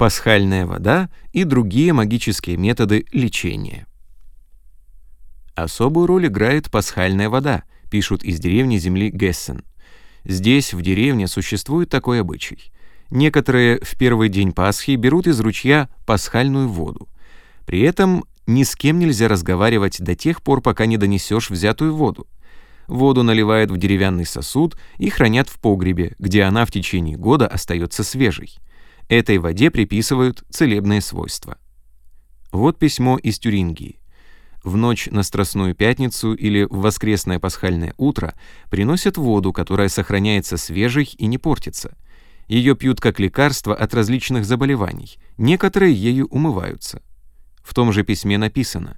пасхальная вода и другие магические методы лечения. Особую роль играет пасхальная вода, пишут из деревни земли Гессен. Здесь, в деревне, существует такой обычай. Некоторые в первый день Пасхи берут из ручья пасхальную воду. При этом ни с кем нельзя разговаривать до тех пор, пока не донесешь взятую воду. Воду наливают в деревянный сосуд и хранят в погребе, где она в течение года остается свежей. Этой воде приписывают целебные свойства. Вот письмо из Тюрингии. В ночь на Страстную Пятницу или в воскресное пасхальное утро приносят воду, которая сохраняется свежей и не портится. Ее пьют как лекарство от различных заболеваний, некоторые ею умываются. В том же письме написано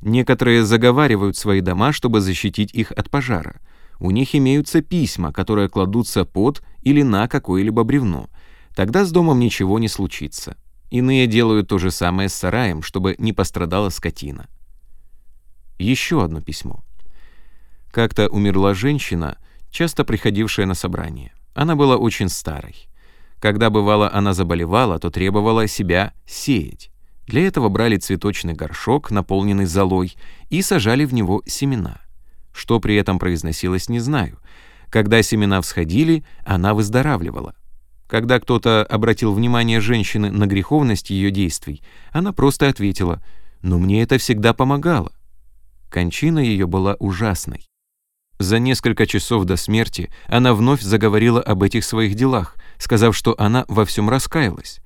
«Некоторые заговаривают свои дома, чтобы защитить их от пожара. У них имеются письма, которые кладутся под или на какое-либо бревно, Тогда с домом ничего не случится. Иные делают то же самое с сараем, чтобы не пострадала скотина. Еще одно письмо. Как-то умерла женщина, часто приходившая на собрание. Она была очень старой. Когда бывало она заболевала, то требовала себя сеять. Для этого брали цветочный горшок, наполненный золой, и сажали в него семена. Что при этом произносилось, не знаю. Когда семена всходили, она выздоравливала. Когда кто-то обратил внимание женщины на греховность ее действий, она просто ответила «Но мне это всегда помогало». Кончина ее была ужасной. За несколько часов до смерти она вновь заговорила об этих своих делах, сказав, что она во всем раскаялась.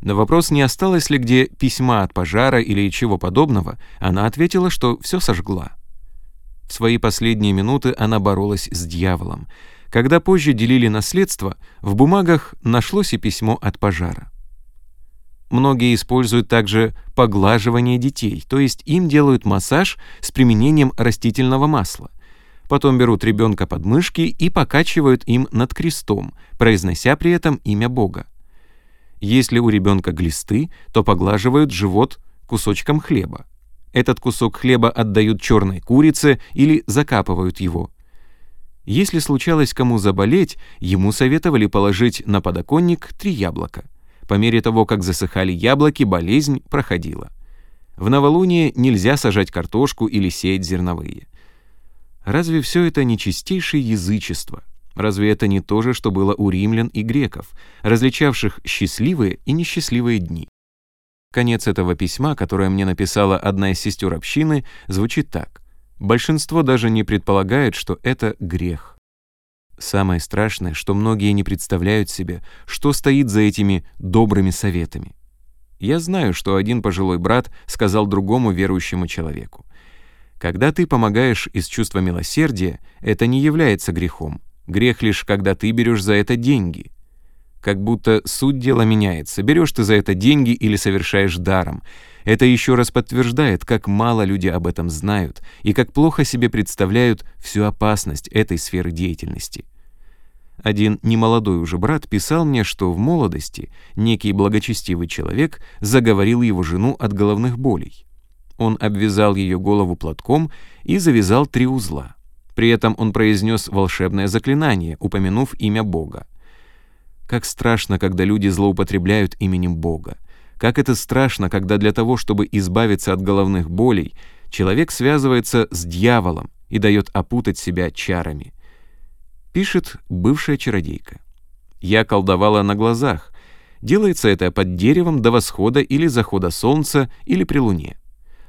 На вопрос, не осталось ли где письма от пожара или чего подобного, она ответила, что все сожгла. В свои последние минуты она боролась с дьяволом. Когда позже делили наследство, в бумагах нашлось и письмо от пожара. Многие используют также поглаживание детей, то есть им делают массаж с применением растительного масла. Потом берут ребенка под мышки и покачивают им над крестом, произнося при этом имя Бога. Если у ребенка глисты, то поглаживают живот кусочком хлеба. Этот кусок хлеба отдают черной курице или закапывают его. Если случалось кому заболеть, ему советовали положить на подоконник три яблока. По мере того, как засыхали яблоки, болезнь проходила. В новолуние нельзя сажать картошку или сеять зерновые. Разве все это не чистейшее язычество? Разве это не то же, что было у римлян и греков, различавших счастливые и несчастливые дни? Конец этого письма, которое мне написала одна из сестер общины, звучит так. Большинство даже не предполагает, что это грех. Самое страшное, что многие не представляют себе, что стоит за этими добрыми советами. Я знаю, что один пожилой брат сказал другому верующему человеку. Когда ты помогаешь из чувства милосердия, это не является грехом. Грех лишь, когда ты берешь за это деньги. Как будто суть дела меняется. Берешь ты за это деньги или совершаешь даром. Это еще раз подтверждает, как мало люди об этом знают и как плохо себе представляют всю опасность этой сферы деятельности. Один немолодой уже брат писал мне, что в молодости некий благочестивый человек заговорил его жену от головных болей. Он обвязал ее голову платком и завязал три узла. При этом он произнес волшебное заклинание, упомянув имя Бога. Как страшно, когда люди злоупотребляют именем Бога. Как это страшно, когда для того, чтобы избавиться от головных болей, человек связывается с дьяволом и дает опутать себя чарами. Пишет бывшая чародейка. «Я колдовала на глазах. Делается это под деревом до восхода или захода солнца или при луне.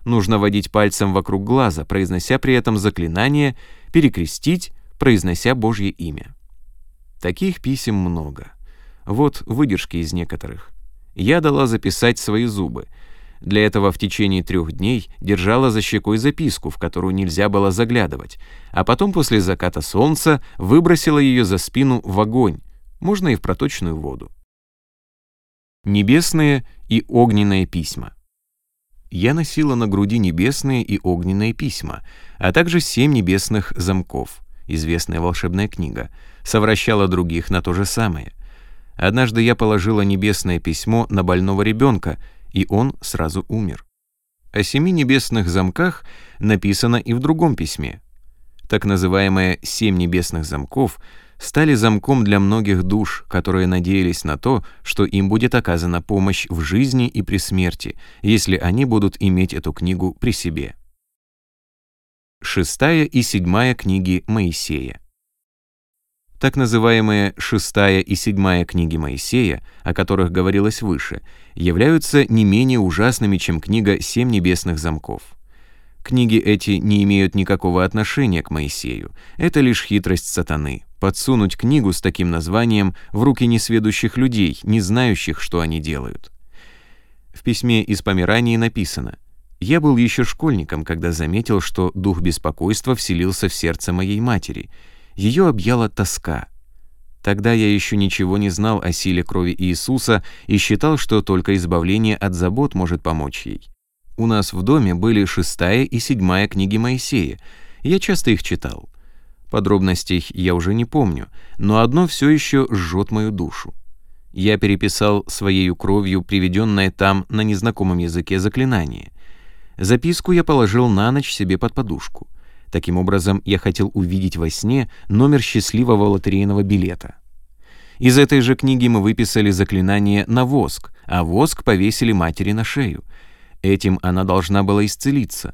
Нужно водить пальцем вокруг глаза, произнося при этом заклинание, перекрестить, произнося Божье имя. Таких писем много. Вот выдержки из некоторых я дала записать свои зубы. Для этого в течение трех дней держала за щекой записку, в которую нельзя было заглядывать, а потом после заката солнца выбросила ее за спину в огонь, можно и в проточную воду. Небесные и огненные письма. Я носила на груди небесные и огненные письма, а также семь небесных замков, известная волшебная книга, совращала других на то же самое — Однажды я положила небесное письмо на больного ребенка, и он сразу умер. О семи небесных замках написано и в другом письме. Так называемые «семь небесных замков» стали замком для многих душ, которые надеялись на то, что им будет оказана помощь в жизни и при смерти, если они будут иметь эту книгу при себе. Шестая и седьмая книги Моисея. Так называемые шестая и седьмая книги Моисея, о которых говорилось выше, являются не менее ужасными, чем книга «Семь небесных замков». Книги эти не имеют никакого отношения к Моисею. Это лишь хитрость сатаны. Подсунуть книгу с таким названием в руки несведущих людей, не знающих, что они делают. В письме из Померании написано «Я был еще школьником, когда заметил, что дух беспокойства вселился в сердце моей матери. Ее объяла тоска. Тогда я еще ничего не знал о силе крови Иисуса и считал, что только избавление от забот может помочь ей. У нас в доме были шестая и седьмая книги Моисея. Я часто их читал. Подробностей я уже не помню, но одно все еще жжет мою душу. Я переписал своей кровью приведенное там на незнакомом языке заклинание. Записку я положил на ночь себе под подушку. Таким образом, я хотел увидеть во сне номер счастливого лотерейного билета. Из этой же книги мы выписали заклинание на воск, а воск повесили матери на шею. Этим она должна была исцелиться.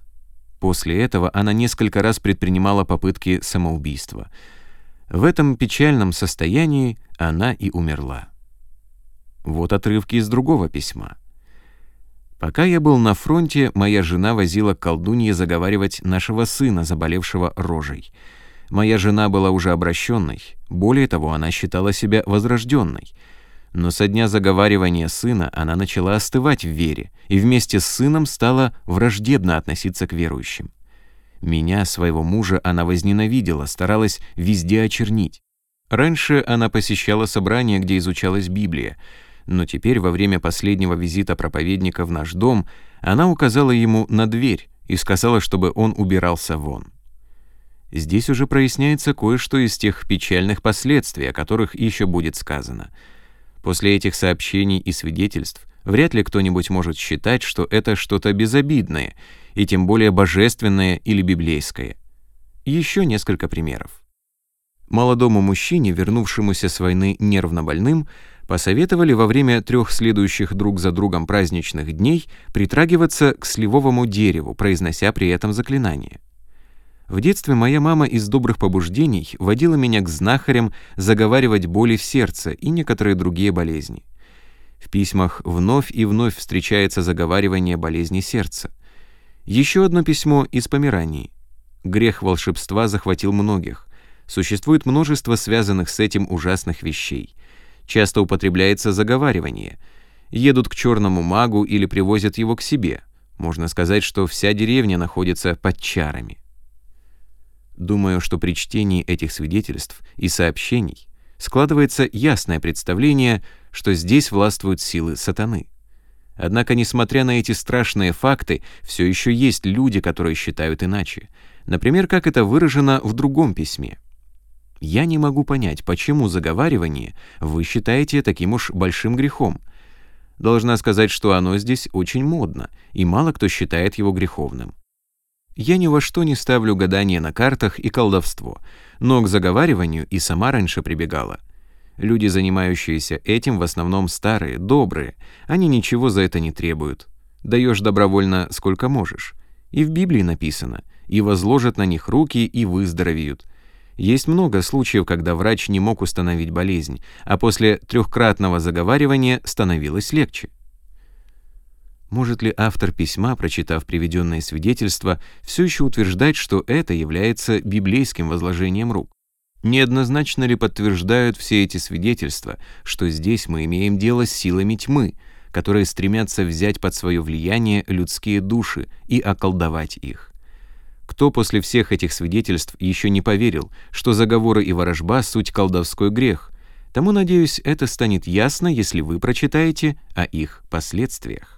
После этого она несколько раз предпринимала попытки самоубийства. В этом печальном состоянии она и умерла. Вот отрывки из другого письма. Пока я был на фронте, моя жена возила к колдунье заговаривать нашего сына, заболевшего рожей. Моя жена была уже обращенной, более того, она считала себя возрожденной. Но со дня заговаривания сына она начала остывать в вере и вместе с сыном стала враждебно относиться к верующим. Меня, своего мужа, она возненавидела, старалась везде очернить. Раньше она посещала собрания, где изучалась Библия, но теперь во время последнего визита проповедника в наш дом она указала ему на дверь и сказала, чтобы он убирался вон. Здесь уже проясняется кое-что из тех печальных последствий, о которых еще будет сказано. После этих сообщений и свидетельств вряд ли кто-нибудь может считать, что это что-то безобидное, и тем более божественное или библейское. Еще несколько примеров. Молодому мужчине, вернувшемуся с войны нервно больным, посоветовали во время трех следующих друг за другом праздничных дней притрагиваться к сливовому дереву, произнося при этом заклинание. В детстве моя мама из добрых побуждений водила меня к знахарям заговаривать боли в сердце и некоторые другие болезни. В письмах вновь и вновь встречается заговаривание болезни сердца. Еще одно письмо из Померании. Грех волшебства захватил многих. Существует множество связанных с этим ужасных вещей — Часто употребляется заговаривание. Едут к черному магу или привозят его к себе. Можно сказать, что вся деревня находится под чарами. Думаю, что при чтении этих свидетельств и сообщений складывается ясное представление, что здесь властвуют силы сатаны. Однако, несмотря на эти страшные факты, все еще есть люди, которые считают иначе. Например, как это выражено в другом письме. Я не могу понять, почему заговаривание вы считаете таким уж большим грехом. Должна сказать, что оно здесь очень модно, и мало кто считает его греховным. Я ни во что не ставлю гадание на картах и колдовство, но к заговариванию и сама раньше прибегала. Люди, занимающиеся этим, в основном старые, добрые, они ничего за это не требуют. Даешь добровольно сколько можешь. И в Библии написано, и возложат на них руки, и выздоровеют – есть много случаев, когда врач не мог установить болезнь, а после трехкратного заговаривания становилось легче. Может ли автор письма, прочитав приведенное свидетельство, все еще утверждать, что это является библейским возложением рук? Неоднозначно ли подтверждают все эти свидетельства, что здесь мы имеем дело с силами тьмы, которые стремятся взять под свое влияние людские души и околдовать их? Кто после всех этих свидетельств еще не поверил, что заговоры и ворожба — суть колдовской грех? Тому, надеюсь, это станет ясно, если вы прочитаете о их последствиях.